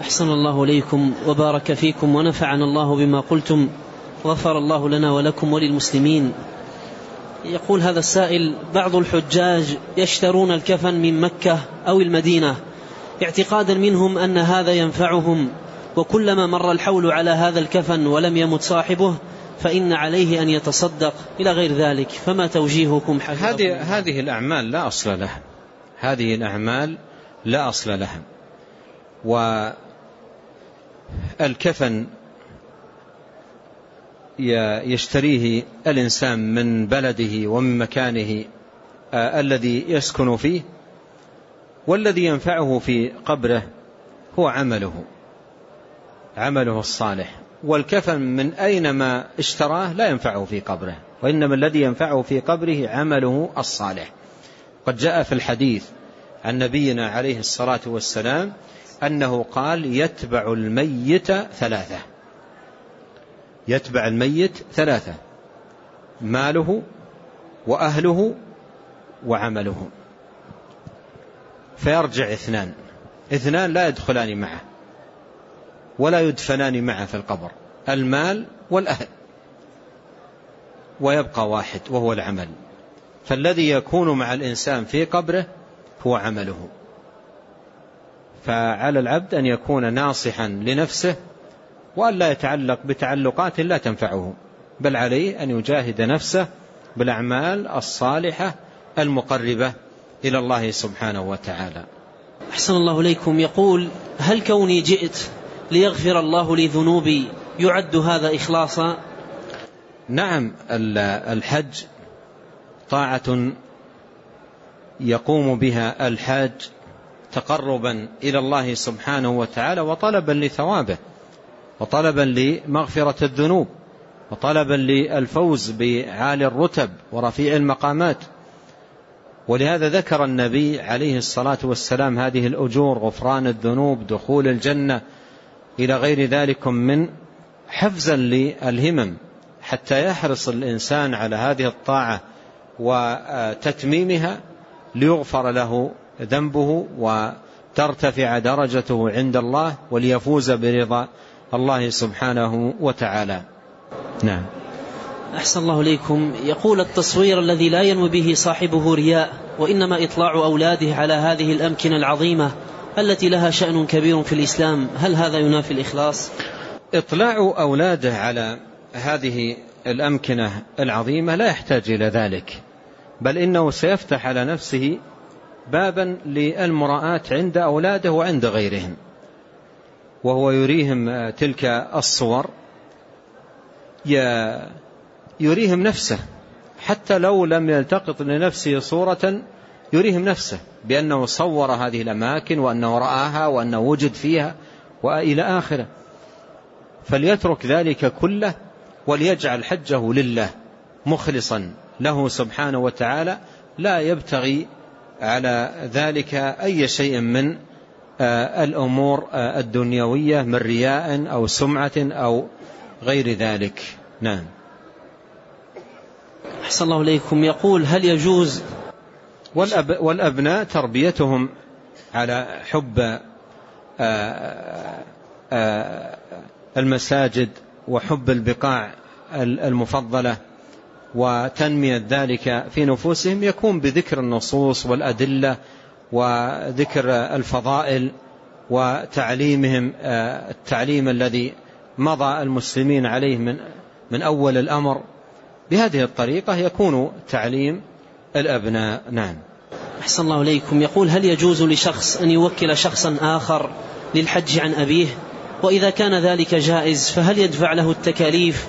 أحسن الله إليكم وبارك فيكم ونفعنا الله بما قلتم غفر الله لنا ولكم وللمسلمين. يقول هذا السائل بعض الحجاج يشترون الكفن من مكة أو المدينة اعتقادا منهم أن هذا ينفعهم وكلما مر الحول على هذا الكفن ولم يمت صاحبه فإن عليه أن يتصدق إلى غير ذلك. فما توجيهكم هذه هذه الأعمال لا أصل لها. هذه الأعمال لا أصل لها. والكفن يشتريه الإنسان من بلده ومن مكانه آه، الذي يسكن فيه والذي ينفعه في قبره هو عمله عمله الصالح. والكفن من أينما اشتراه لا ينفعه في قبره وإنما الذي ينفعه في قبره عمله الصالح. قد جاء في الحديث عن نبينا عليه الصلاة والسلام أنه قال يتبع الميت ثلاثة. يتبع الميت ثلاثة. ماله وأهله وعمله. فيرجع اثنان. اثنان لا يدخلان معه. ولا يدفنان معه في القبر. المال والأهل. ويبقى واحد وهو العمل. فالذي يكون مع الإنسان في قبره هو عمله. فعلى العبد أن يكون ناصحا لنفسه وأن لا يتعلق بتعلقات لا تنفعه بل عليه أن يجاهد نفسه بالأعمال الصالحة المقربة إلى الله سبحانه وتعالى. أحسن الله إليكم. يقول هل كوني جئت ليغفر الله لي ذنوبي يعد هذا إخلاصا؟ نعم الحج طاعة يقوم بها الحاج تقربا إلى الله سبحانه وتعالى وطلبا لثوابه وطلبا لمغفرة الذنوب وطلبا للفوز بعالي الرتب ورفيع المقامات. ولهذا ذكر النبي عليه الصلاة والسلام هذه الأجور غفران الذنوب دخول الجنة إلى غير ذلك من حفزا للهمم حتى يحرص الإنسان على هذه الطاعة وتتميمها ليغفر له ذنبه وترتفع درجته عند الله وليفوز برضا الله سبحانه وتعالى. نعم. أحسن الله إليكم. يقول التصوير الذي لا ينوي به صاحبه رياء وإنما إطلاع أولاده على هذه الأمكنة العظيمة التي لها شأن كبير في الإسلام. هل هذا ينافي الإخلاص؟ إطلاع أولاده على هذه الأمكنة العظيمة لا يحتاج إلى ذلك بل إنه سيفتح على نفسه بابا للمراءة عند أولاده وعند غيرهم وهو يريهم تلك الصور يريهم نفسه حتى لو لم يلتقط لنفسه صورة يريهم نفسه بأنه صور هذه الأماكن وأنه رآها وأنه وجد فيها وإلى آخره. فليترك ذلك كله وليجعل حجه لله مخلصا له سبحانه وتعالى لا يبتغي على ذلك أي شيء من آه، الأمور آه، الدنيوية من رياء أو سمعة أو غير ذلك. نعم. أحسن الله إليكم. يقول هل يجوز والأب والأبناء تربيتهم على حب آه، المساجد وحب البقاع المفضلة؟ وتنمية ذلك في نفوسهم يكون بذكر النصوص والأدلة وذكر الفضائل وتعليمهم آه، التعليم الذي مضى المسلمين عليه من من أول الأمر. بهذه الطريقة يكون تعليم الأبناء. نعم. أحسن الله إليكم. يقول هل يجوز لشخص أن يوكل شخصا آخر للحج عن أبيه؟ وإذا كان ذلك جائز فهل يدفع له التكاليف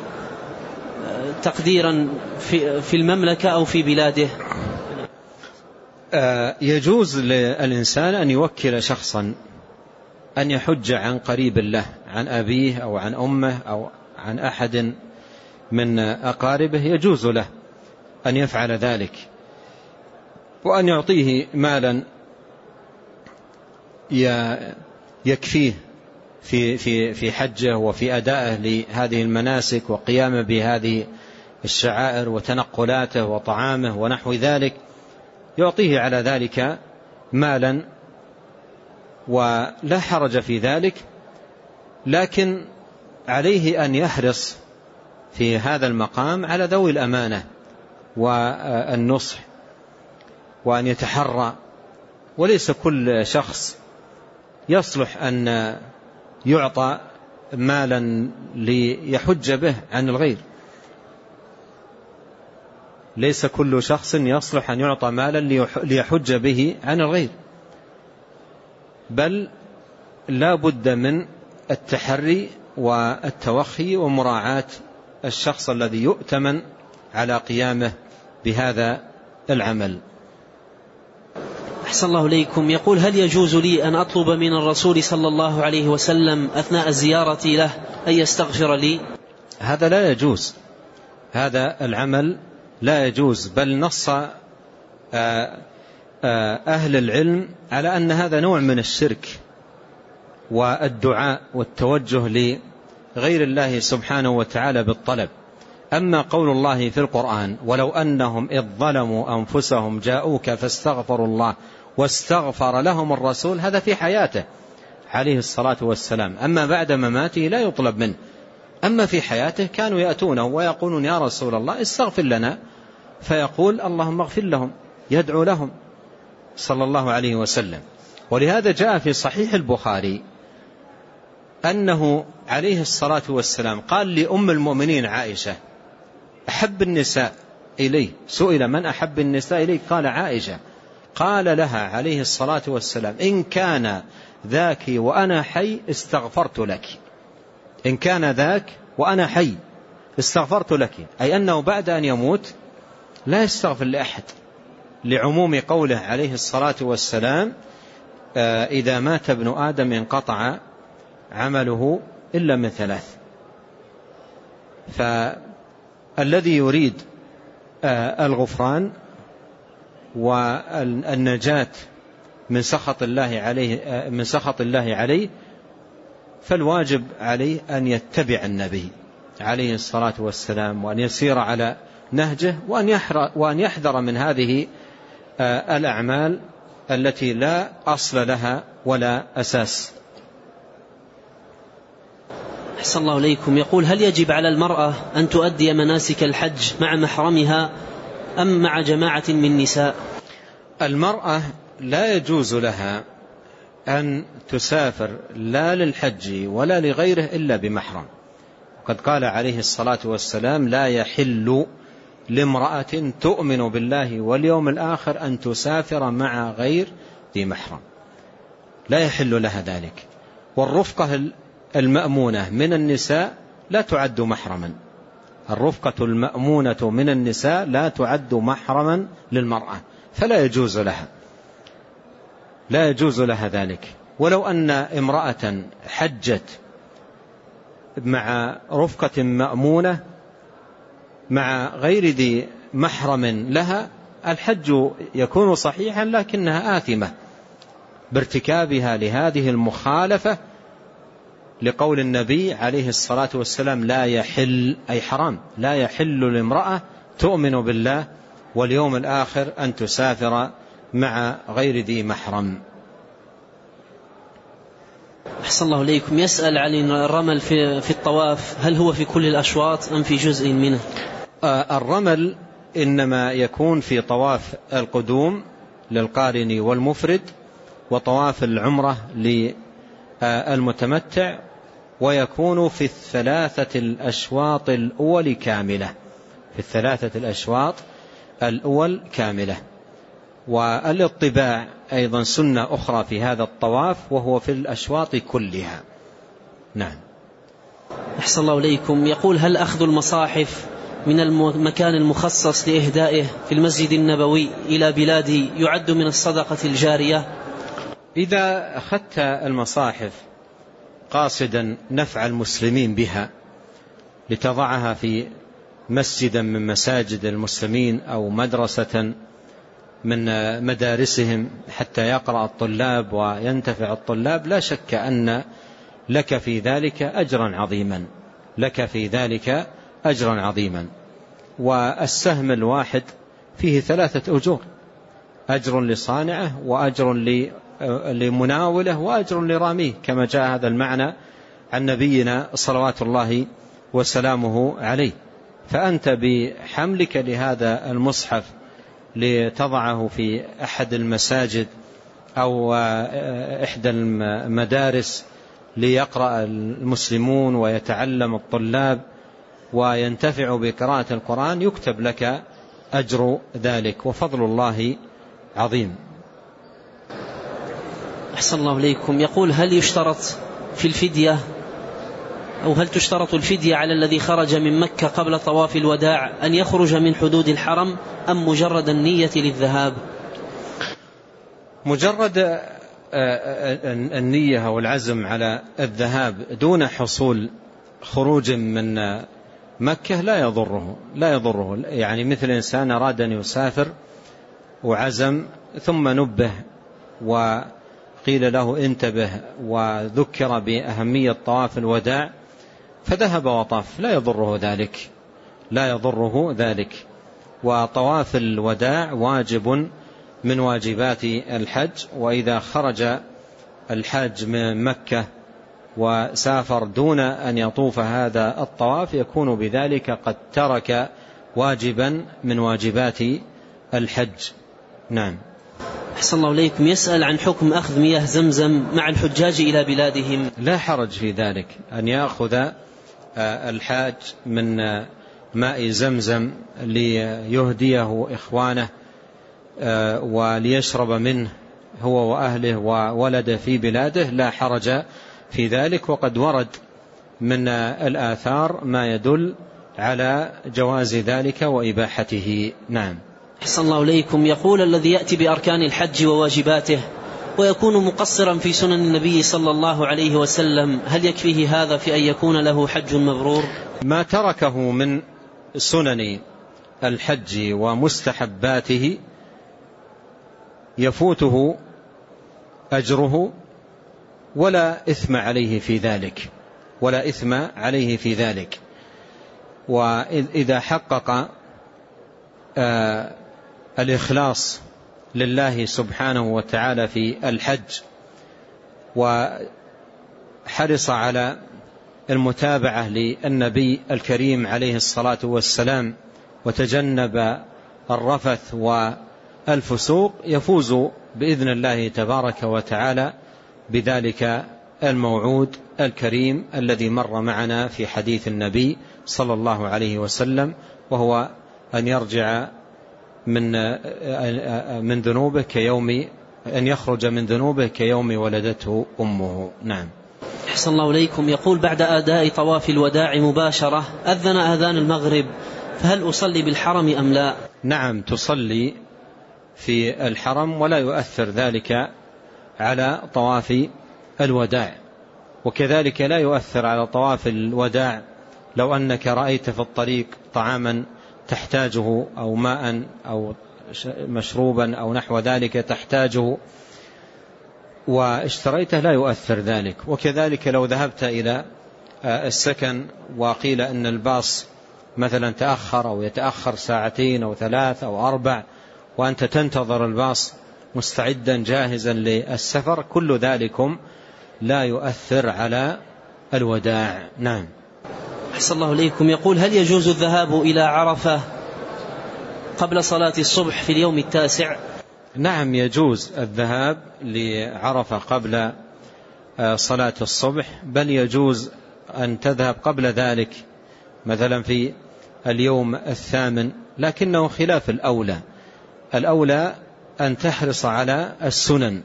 تقديرا في, في المملكة أو في بلاده؟ آه، يجوز للإنسان أن يوكل شخصا أن يحج عن قريب له عن أبيه أو عن أمه أو عن أحد من أقاربه يجوز له أن يفعل ذلك. وأن يعطيه مالا يكفيه في في في حجه وفي أدائه لهذه المناسك وقيامه بهذه الشعائر وتنقلاته وطعامه ونحو ذلك يعطيه على ذلك مالا ولا حرج في ذلك لكن عليه أن يحرص في هذا المقام على ذوي الأمانة والنصح وأن يتحرى. وليس كل شخص يصلح أن يعطى مالا ليحج به عن الغير. ليس كل شخص يصلح أن يعطى مالا ليحج به عن الغير. بل لا بد من التحري والتوخي ومراعاة الشخص الذي يؤتمن على قيامه بهذا العمل. أحسن الله إليكم. يقول هل يجوز لي أن أطلب من الرسول صلى الله عليه وسلم أثناء زيارتي له أن يستغفر لي؟ هذا لا يجوز. هذا العمل لا يجوز بل نص آه، آه، أهل العلم على أن هذا نوع من الشرك والدعاء والتوجه لغير الله سبحانه وتعالى بالطلب. أما قول الله في القرآن ولو أنهم إذ ظلموا أنفسهم جاءوك فاستغفروا الله واستغفر لهم الرسول هذا في حياته عليه الصلاة والسلام. أما بعد مماته لا يطلب منه. أما في حياته كانوا يأتونه ويقولون يا رسول الله استغفر لنا. فيقول اللهم اغفر لهم يدعو لهم. صلى الله عليه وسلم. ولهذا جاء في صحيح البخاري أنه عليه الصلاة والسلام قال لأم المؤمنين عائشة أحب النساء إليه سئل من أحب النساء إليه قال عائشة. قال لها عليه الصلاة والسلام إن كان ذاك وأنا حي استغفرت لك. إن كان ذاك وأنا حي استغفرت لك. أي أنه بعد أن يموت لا يستغفر لأحد. لعموم قوله عليه الصلاة والسلام آه، إذا مات ابن آدم انقطع عمله إلا من ثلاث. فالذي يريد آه، الغفران والنجاة من سخط الله عليه آه، من سخط الله عليه فالواجب عليه أن يتبع النبي عليه الصلاة والسلام وأن يسير على نهجه وأن يحذر من هذه آه، الأعمال التي لا أصل لها ولا أساس. أحسن الله إليكم. يقول هل يجب على المرأة أن تؤدي مناسك الحج مع محرمها أم مع جماعة من نساء المرأة لا يجوز لها أن تسافر لا للحج ولا لغيره إلا بمحرم. قد قال عليه الصلاة والسلام لا يحل لامرأة تؤمن بالله واليوم الآخر أن تسافر مع غير ذي محرم. لا يحل لها ذلك. والرفقة المأمونة من النساء لا تعد محرما. الرفقة المأمونة من النساء لا تعد محرما للمرأة فلا يجوز لها. لا يجوز لها ذلك. ولو أن امرأة حجت مع رفقة مأمونة مع غير ذي محرم لها الحج يكون صحيحا لكنها آثمة. بارتكابها لهذه المخالفة لقول النبي عليه الصلاة والسلام لا يحل أي حرام لا يحل لامرأة تؤمن بالله واليوم الآخر أن تسافر مع غير ذي محرم. أحسن الله إليكم. يسأل عن الرمل في, في الطواف هل هو في كل الأشواط أم في جزء منه؟ آه، الرمل إنما يكون في طواف القدوم للقارن والمفرد وطواف العمرة للمتمتع ويكون في الثلاثة الأشواط الأول كاملة. في الثلاثة الأشواط الأول كاملة. والاطباع أيضا سنة أخرى في هذا الطواف وهو في الأشواط كلها. نعم. أحسن الله إليكم. يقول هل أخذ المصاحف من المكان المخصص لإهدائه في المسجد النبوي إلى بلادي يعد من الصدقة الجارية؟ إذا أخذت المصاحف قاصدا نفع المسلمين بها لتضعها في مسجدا من مساجد المسلمين أو مدرسة من مدارسهم حتى يقرأ الطلاب وينتفع الطلاب لا شك أن لك في ذلك أجرا عظيما. لك في ذلك أجرا عظيما. والسهم الواحد فيه ثلاثة أجور أجر لصانعه وأجر لمناوله وأجر لراميه كما جاء هذا المعنى عن نبينا صلوات الله وسلامه عليه. فأنت بحملك لهذا المصحف لتضعه في أحد المساجد أو إحدى المدارس ليقرأ المسلمون ويتعلم الطلاب وينتفع بقراءة القرآن يكتب لك أجر ذلك وفضل الله عظيم. أحسن الله إليكم. يقول هل يشترط في الفدية أو هل تشترط الفدية على الذي خرج من مكة قبل طواف الوداع أن يخرج من حدود الحرم أم مجرد النية للذهاب؟ مجرد آه، آه، النية والعزم على الذهاب دون حصول خروج من مكة لا يضره لا يضره. يعني مثل إنسان أراد أن يسافر وعزم ثم نبه وقيل له انتبه وذكر بأهمية طواف الوداع فذهب وطاف. لا يضره ذلك. لا يضره ذلك. وطواف الوداع واجب من واجبات الحج. وإذا خرج الحاج من مكة وسافر دون أن يطوف هذا الطواف يكون بذلك قد ترك واجبا من واجبات الحج. نعم. أحسن الله إليكم. يسأل عن حكم أخذ مياه زمزم مع الحجاج إلى بلادهم. لا حرج في ذلك. أن يأخذ الحاج من ماء زمزم ليهديه إخوانه آه، وليشرب منه هو وأهله وولده في بلاده لا حرج في ذلك. وقد ورد من الآثار ما يدل على جواز ذلك وإباحته. نعم. أحسن الله إليكم. يقول الذي يأتي بأركان الحج وواجباته ويكون مقصرا في سنن النبي صلى الله عليه وسلم. هل يكفيه هذا في أن يكون له حج مبرور؟ ما تركه من سنن الحج ومستحباته يفوته أجره ولا إثم عليه في ذلك ولا إثم عليه في ذلك. وإذا حقق آه، الإخلاص لله سبحانه وتعالى في الحج وحرص على المتابعة للنبي الكريم عليه الصلاة والسلام وتجنب الرفث والفسوق يفوز بإذن الله تبارك وتعالى بذلك الموعود الكريم الذي مر معنا في حديث النبي صلى الله عليه وسلم وهو أن يرجع من من ذنوبه كيوم أن يخرج من ذنوبه كيوم ولدته أمه. نعم. أحسن الله إليكم. يقول بعد أداء طواف الوداع مباشرة أذن أذان المغرب فهل أصلي بالحرم أم لا؟ نعم تصلي في الحرم ولا يؤثر ذلك على طواف الوداع. وكذلك لا يؤثر على طواف الوداع لو أنك رأيت في الطريق طعاما تحتاجه أو ماء أو مشروبا أو نحو ذلك تحتاجه. واشتريته لا يؤثر ذلك. وكذلك لو ذهبت إلى آه، السكن وقيل أن الباص مثلا تأخر أو يتأخر ساعتين أو ثلاث أو أربع وأنت تنتظر الباص مستعدا جاهزا للسفر كل ذلكم لا يؤثر على الوداع. نعم. أحسن الله إليكم. يقول هل يجوز الذهاب إلى عرفة قبل صلاة الصبح في اليوم التاسع؟ نعم يجوز الذهاب لعرفة قبل آه، صلاة الصبح بل يجوز أن تذهب قبل ذلك مثلا في اليوم الثامن لكنه خلاف الأولى. الأولى أن تحرص على السنن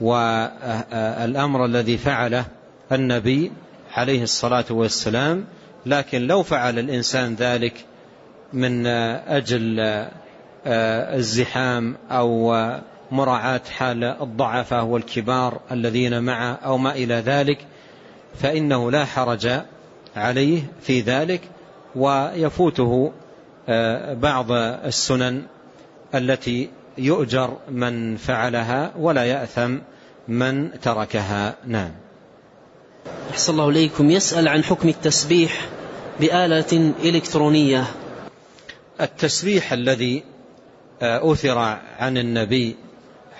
والأمر الذي فعله النبي عليه الصلاة والسلام لكن لو فعل الإنسان ذلك من أجل الزحام أو مراعاة حال الضعفاء والكبار الذين معه أو ما إلى ذلك فإنه لا حرج عليه في ذلك ويفوته بعض السنن التي يؤجر من فعلها ولا يأثم من تركها. نعم. أحسن الله إليكم. يسأل عن حكم التسبيح بآلة إلكترونية. التسبيح الذي آه، أثر عن النبي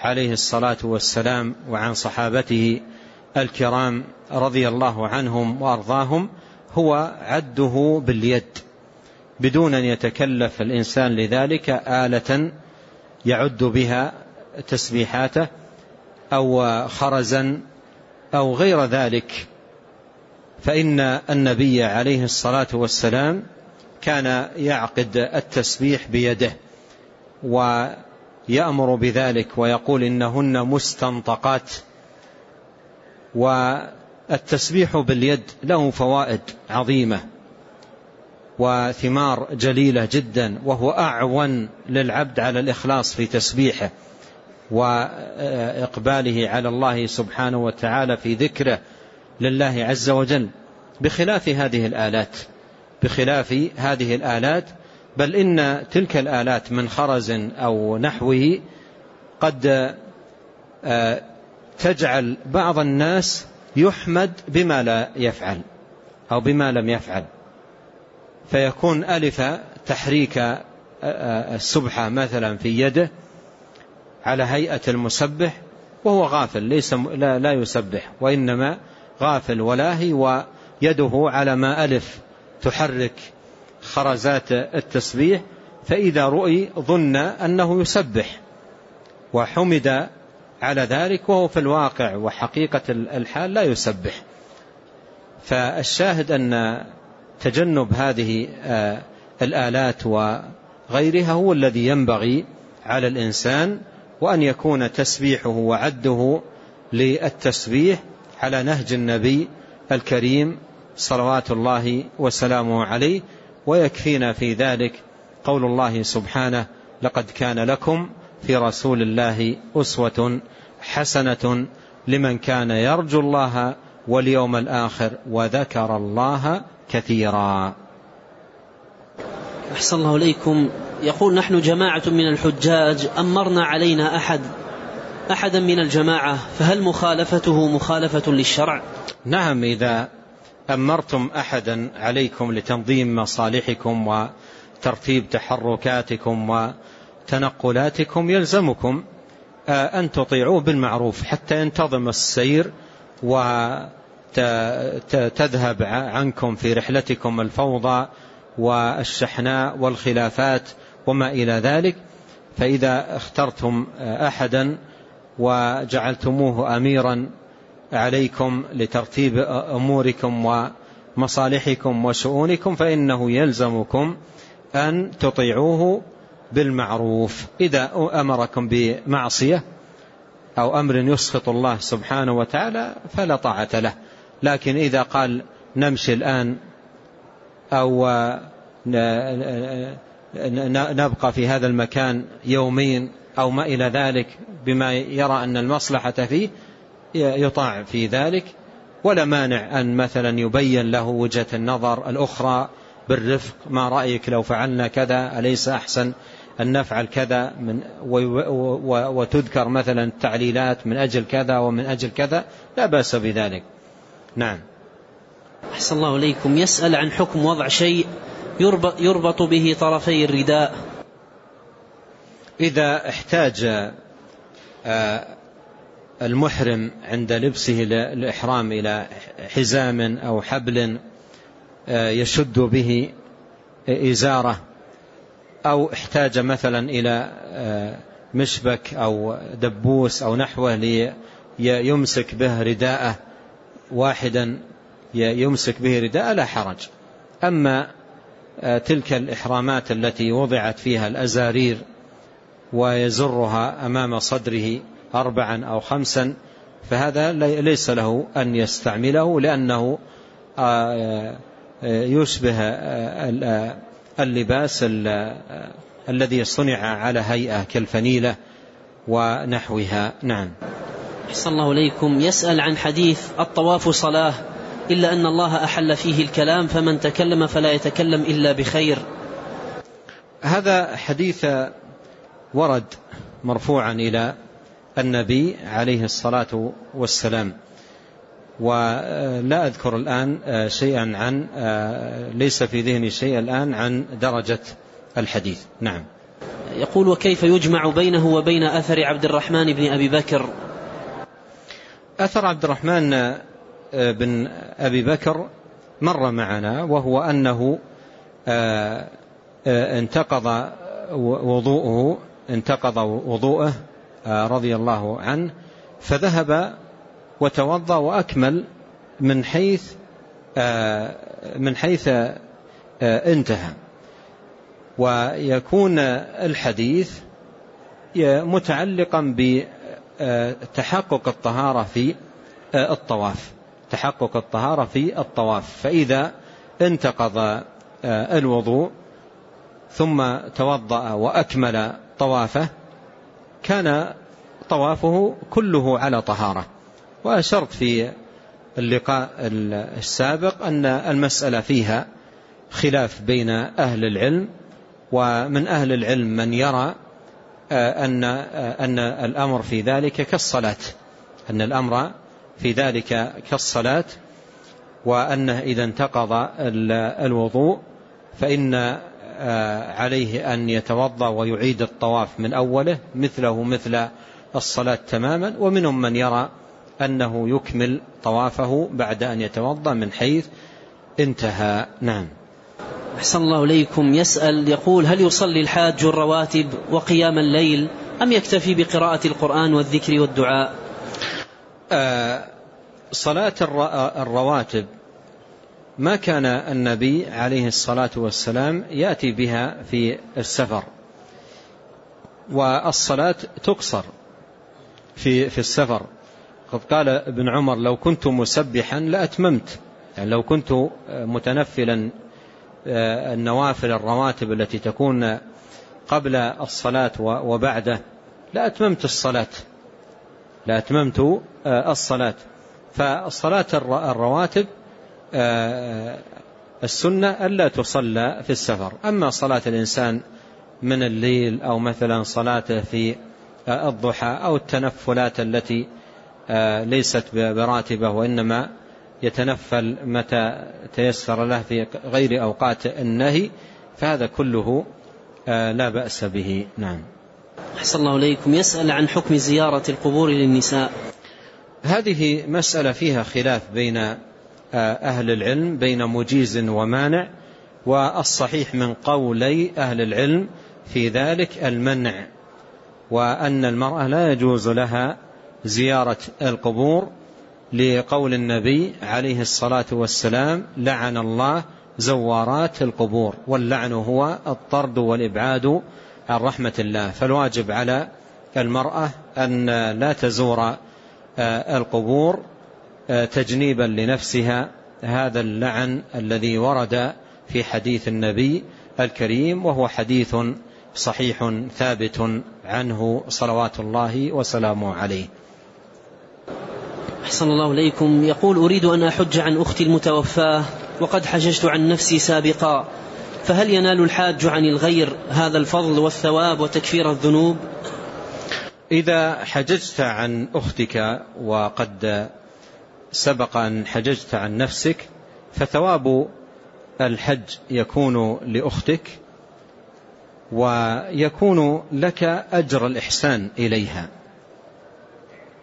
عليه الصلاة والسلام وعن صحابته الكرام رضي الله عنهم وأرضاهم هو عده باليد بدون أن يتكلف الإنسان لذلك آلة يعد بها تسبيحاته أو خرزا أو غير ذلك. فإن النبي عليه الصلاة والسلام كان يعقد التسبيح بيده ويأمر بذلك ويقول إنهن مستنطقات والتسبيح باليد له فوائد عظيمة وثمار جليلة جدا وهو أعون للعبد على الإخلاص في تسبيحه وإقباله على الله سبحانه وتعالى في ذكره لله عز وجل بخلاف هذه الآلات بخلاف هذه الآلات بل إن تلك الآلات من خرز أو نحوه قد آه، تجعل بعض الناس يحمد بما لا يفعل أو بما لم يفعل. فيكون ألف تحريك آه، آه، السبحة مثلا في يده على هيئة المسبح وهو غافل ليس لا, لا يسبح وإنما غافل ولاهي ويده على ما ألف تحرك خرزات التسبيح فإذا رؤي ظن أنه يسبح وحمد على ذلك وهو في الواقع وحقيقة الحال لا يسبح. فالشاهد أن تجنب هذه آه، الآلات وغيرها هو الذي ينبغي على الإنسان وأن يكون تسبيحه وعده للتسبيح على نهج النبي الكريم صلوات الله وسلامه عليه ويكفينا في ذلك قول الله سبحانه لقد كان لكم في رسول الله أسوة حسنة لمن كان يرجو الله واليوم الآخر وذكر الله كثيرا أحسن الله إليكم. يقول نحن جماعة من الحجاج أمرنا علينا أحد أحدا من الجماعة فهل مخالفته مخالفة للشرع؟ نعم إذا أمرتم أحدا عليكم لتنظيم مصالحكم وترتيب تحركاتكم وتنقلاتكم يلزمكم آه، أن تطيعوه بالمعروف حتى ينتظم السير وتذهب عنكم في رحلتكم الفوضى والشحناء والخلافات وما إلى ذلك. فإذا اخترتم أحدا وجعلتموه أميرا عليكم لترتيب أموركم ومصالحكم وشؤونكم فإنه يلزمكم أن تطيعوه بالمعروف. إذا أمركم بمعصية أو أمر يسخط الله سبحانه وتعالى فلا طاعة له. لكن إذا قال نمشي الآن أو نبقى في هذا المكان يومين أو ما إلى ذلك بما يرى أن المصلحة فيه يطاع في ذلك. ولا مانع أن مثلا يبين له وجهة النظر الأخرى بالرفق ما رأيك لو فعلنا كذا؟ أليس أحسن أن نفعل كذا من وتذكر مثلا التعليلات من أجل كذا ومن أجل كذا. لا بأس بذلك. نعم. أحسن الله إليكم. يسأل عن حكم وضع شيء يربط, به طرفي الرداء. إذا احتاج آه، المحرم عند لبسه الإحرام إلى حزام أو حبل آه، يشد به إزارة أو احتاج مثلا إلى آه، مشبك أو دبوس أو نحوه ليمسك به رداءه واحدا يمسك به رداء لا حرج. أما تلك الإحرامات التي وضعت فيها الأزارير ويزرها أمام صدره أربعا أو خمسا فهذا ليس له أن يستعمله لأنه آه، آه، يشبه اللباس الذي صنع على هيئة كالفنيلة ونحوها. نعم. أحسن الله إليكم. يسأل عن حديث الطواف صلاة. إلا أن الله أحل فيه الكلام فمن تكلم فلا يتكلم إلا بخير. هذا حديث ورد مرفوعا إلى النبي عليه الصلاة والسلام. ولا أذكر الآن شيئا عن ليس في ذهني شيء الآن عن درجة الحديث. نعم. يقول وكيف يجمع بينه وبين أثر عبد الرحمن بن أبي بكر؟ أثر عبد الرحمن بن أبي بكر مر معنا وهو أنه انتقض وضوءه انتقض وضوءه رضي الله عنه فذهب وتوضأ وأكمل من حيث من حيث انتهى. ويكون الحديث متعلقا بتحقق الطهارة في الطواف. تحقق الطهارة في الطواف فإذا انتقض الوضوء ثم توضأ وأكمل طوافه كان طوافه كله على طهارة. وأشرت في اللقاء السابق أن المسألة فيها خلاف بين أهل العلم ومن أهل العلم من يرى أن أن الأمر في ذلك كالصلاة أن الأمر في ذلك كالصلاة وأنه إذا انتقض الوضوء فإن عليه أن يتوضأ ويعيد الطواف من أوله مثله مثل الصلاة تماما. ومنهم من يرى أنه يكمل طوافه بعد أن يتوضأ من حيث انتهى. نعم. أحسن الله إليكم. يسأل يقول هل يصلي الحاج الرواتب وقيام الليل أم يكتفي بقراءة القرآن والذكر والدعاء؟ آه صلاة الرواتب ما كان النبي عليه الصلاة والسلام يأتي بها في السفر والصلاة تقصر في في السفر. قد قال ابن عمر لو كنت مسبحا لأتممت يعني لو كنت متنفلا النوافل الرواتب التي تكون قبل الصلاة وبعده لأتممت الصلاة. لأتممت الصلاة. فالصلاة الرواتب السنة ألا تصلى في السفر. أما صلاة الإنسان من الليل أو مثلا صلاته في الضحى أو التنفلات التي ليست براتبة وإنما يتنفل متى تيسر له في غير أوقات النهي فهذا كله لا بأس به. نعم. أحسن الله إليكم. يسأل عن حكم زيارة القبور للنساء. هذه مسألة فيها خلاف بين أهل العلم بين مجيز ومانع والصحيح من قولي أهل العلم في ذلك المنع وأن المرأة لا يجوز لها زيارة القبور لقول النبي عليه الصلاة والسلام لعن الله زوارات القبور واللعن هو الطرد والإبعاد عن رحمة الله فالواجب على المرأة أن لا تزور القبور تجنيبا لنفسها هذا اللعن الذي ورد في حديث النبي الكريم وهو حديث صحيح ثابت عنه صلوات الله وسلامه عليه. أحسن الله إليكم. يقول أريد أن أحج عن أختي المتوفاة وقد حججت عن نفسي سابقا. فهل ينال الحاج عن الغير هذا الفضل والثواب وتكفير الذنوب؟ إذا حججت عن أختك وقد سبق أن حججت عن نفسك فثواب الحج يكون لأختك ويكون لك أجر الإحسان إليها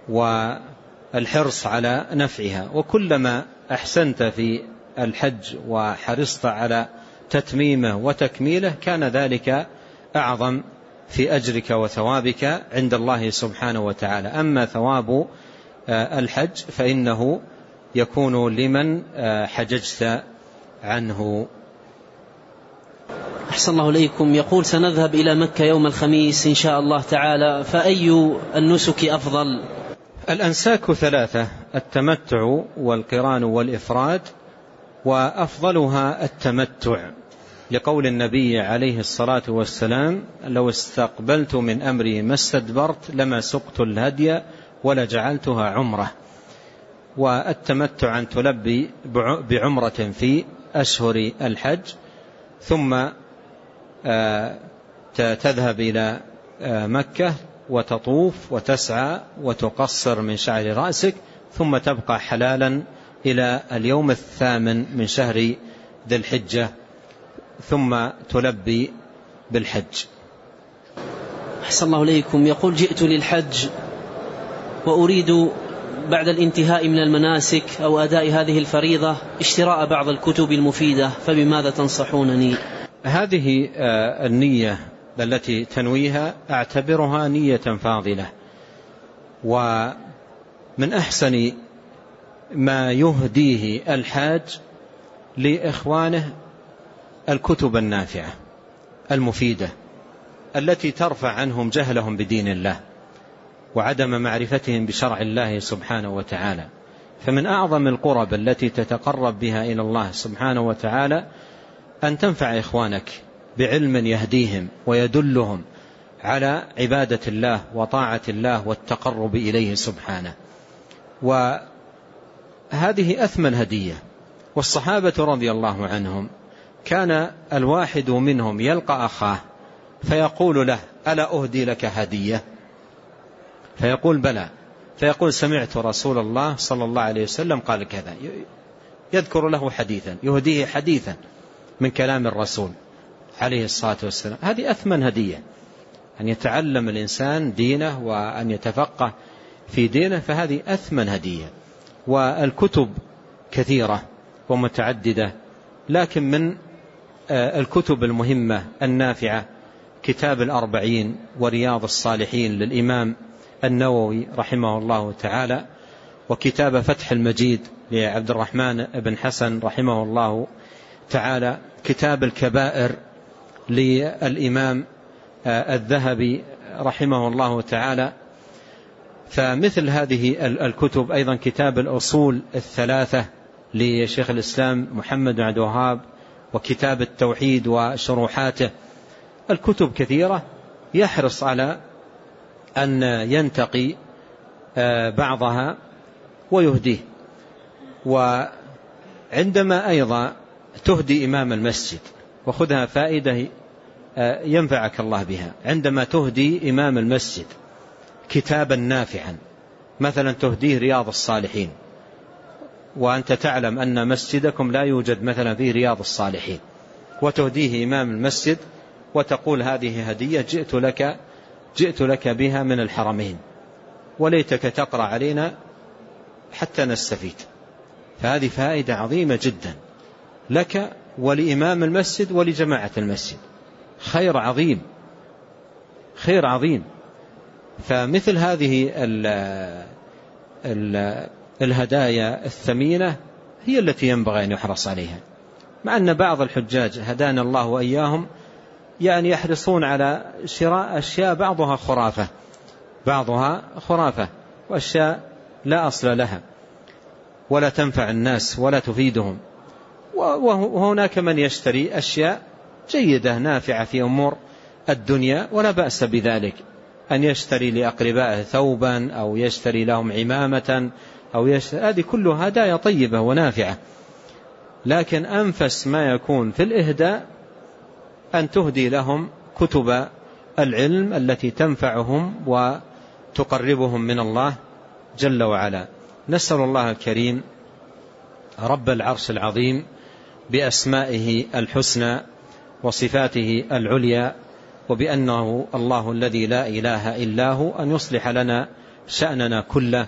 والحرص على نفعها. وكلما أحسنت في الحج وحرصت على تتميمه وتكميله كان ذلك أعظم في أجرك وثوابك عند الله سبحانه وتعالى. أما ثواب الحج فإنه يكون لمن حججت عنه. أحسن الله إليكم. يقول سنذهب إلى مكة يوم الخميس إن شاء الله تعالى فأي النسك أفضل؟ الأنساك ثلاثة التمتع والقران والإفراد وأفضلها التمتع. لقول النبي عليه الصلاة والسلام لو استقبلت من أمري ما استدبرت لما سقت الهدي ولجعلتها عمرة. والتمتع أن تلبي بعمرة في أشهر الحج ثم تذهب إلى مكة وتطوف وتسعى وتقصر من شعر رأسك ثم تبقى حلالا إلى اليوم الثامن من شهر ذي الحجة. ثم تلبي بالحج. أحسن الله إليكم. يقول جئت للحج وأريد بعد الانتهاء من المناسك أو أداء هذه الفريضة اشتراء بعض الكتب المفيدة فبماذا تنصحونني؟ هذه آه، النية التي تنويها أعتبرها نية فاضلة ومن أحسن ما يهديه الحاج لإخوانه الكتب النافعة المفيدة التي ترفع عنهم جهلهم بدين الله وعدم معرفتهم بشرع الله سبحانه وتعالى. فمن أعظم القرب التي تتقرب بها إلى الله سبحانه وتعالى أن تنفع إخوانك بعلم يهديهم ويدلهم على عبادة الله وطاعة الله والتقرب إليه سبحانه. وهذه أثمن هدية. والصحابة رضي الله عنهم كان الواحد منهم يلقى أخاه فيقول له ألا أهدي لك هدية؟ فيقول بلى. فيقول سمعت رسول الله صلى الله عليه وسلم قال كذا. يذكر له حديثا يهديه حديثا من كلام الرسول عليه الصلاة والسلام. هذه أثمن هدية أن يتعلم الإنسان دينه وأن يتفقه في دينه فهذه أثمن هدية. والكتب كثيرة ومتعددة لكن من الكتب المهمة النافعة كتاب الأربعين ورياض الصالحين للإمام النووي رحمه الله تعالى وكتاب فتح المجيد لعبد الرحمن بن حسن رحمه الله تعالى كتاب الكبائر للإمام آه، الذهبي رحمه الله تعالى. فمثل هذه الكتب أيضا كتاب الأصول الثلاثة لشيخ الإسلام محمد بن عبد الوهاب وكتاب التوحيد وشروحاته. الكتب كثيرة. يحرص على أن ينتقي آه، بعضها ويهديه. وعندما أيضا تهدي إمام المسجد وخذها فائدة آه، ينفعك الله بها. عندما تهدي إمام المسجد كتابا نافعا مثلا تهديه رياض الصالحين وأنت تعلم أن مسجدكم لا يوجد مثلا فيه رياض الصالحين. وتهديه إمام المسجد وتقول هذه هدية جئت لك جئت لك بها من الحرمين. وليتك تقرأ علينا حتى نستفيد. فهذه فائدة عظيمة جدا لك ولإمام المسجد ولجماعة المسجد. خير عظيم خير عظيم. فمثل هذه ال ال الهدايا الثمينة هي التي ينبغي أن يحرص عليها. مع أن بعض الحجاج هدانا الله وإياهم يعني يحرصون على شراء أشياء بعضها خرافة بعضها خرافة وأشياء لا أصل لها ولا تنفع الناس ولا تفيدهم. وهناك من يشتري أشياء جيدة نافعة في أمور الدنيا ولا بأس بذلك. أن يشتري لأقربائه ثوبا أو يشتري لهم عمامة أو يشتري هذه كلها هدايا طيبة ونافعة. لكن أنفس ما يكون في الإهداء أن تهدي لهم كتب العلم التي تنفعهم وتقربهم من الله جل وعلا. نسأل الله الكريم رب العرش العظيم بأسمائه الحسنى وصفاته العليا وبأنه الله الذي لا إله إلا هو أن يصلح لنا شأننا كله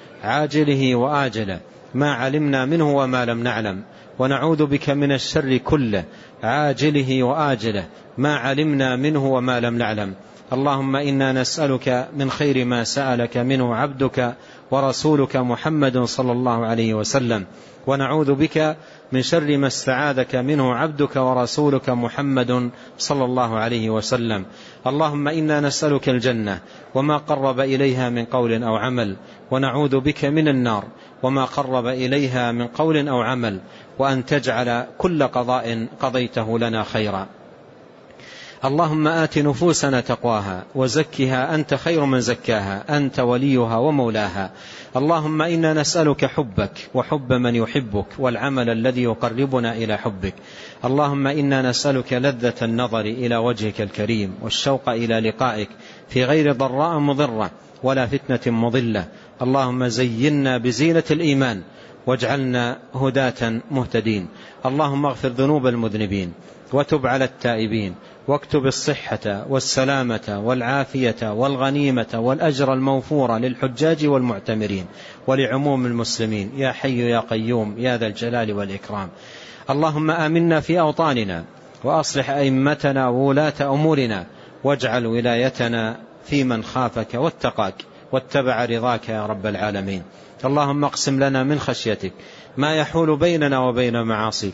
عاجله وآجله ما علمنا منه وما لم نعلم. ونعوذ بك من الشر كله عاجله وآجله ما علمنا منه وما لم نعلم. اللهم إنا نسألك من خير ما سألك منه عبدك ورسولك محمد صلى الله عليه وسلم. ونعوذ بك من شر ما استعاذك منه عبدك ورسولك محمد صلى الله عليه وسلم. اللهم إنا نسألك الجنة وما قرب إليها من قول أو عمل ونعوذ بك من النار وما قرب إليها من قول أو عمل وأن تجعل كل قضاء قضيته لنا خيرا. اللهم آت نفوسنا تقواها وزكها أنت خير من زكاها أنت وليها ومولاها. اللهم إنا نسألك حبك وحب من يحبك والعمل الذي يقربنا إلى حبك. اللهم إنا نسألك لذة النظر إلى وجهك الكريم والشوق إلى لقائك في غير ضراء مضرة ولا فتنة مضلة. اللهم زينا بزينة الإيمان واجعلنا هداة مهتدين. اللهم اغفر ذنوب المذنبين. وتب على التائبين واكتب الصحة والسلامة والعافية والغنيمة والأجر الموفور للحجاج والمعتمرين ولعموم المسلمين. يا حي يا قيوم يا ذا الجلال والإكرام. اللهم آمنا في أوطاننا وأصلح أئمتنا وولاة أمورنا واجعل ولايتنا في من خافك واتقاك واتبع رضاك يا رب العالمين. اللهم اقسم لنا من خشيتك ما يحول بيننا وبين معاصيك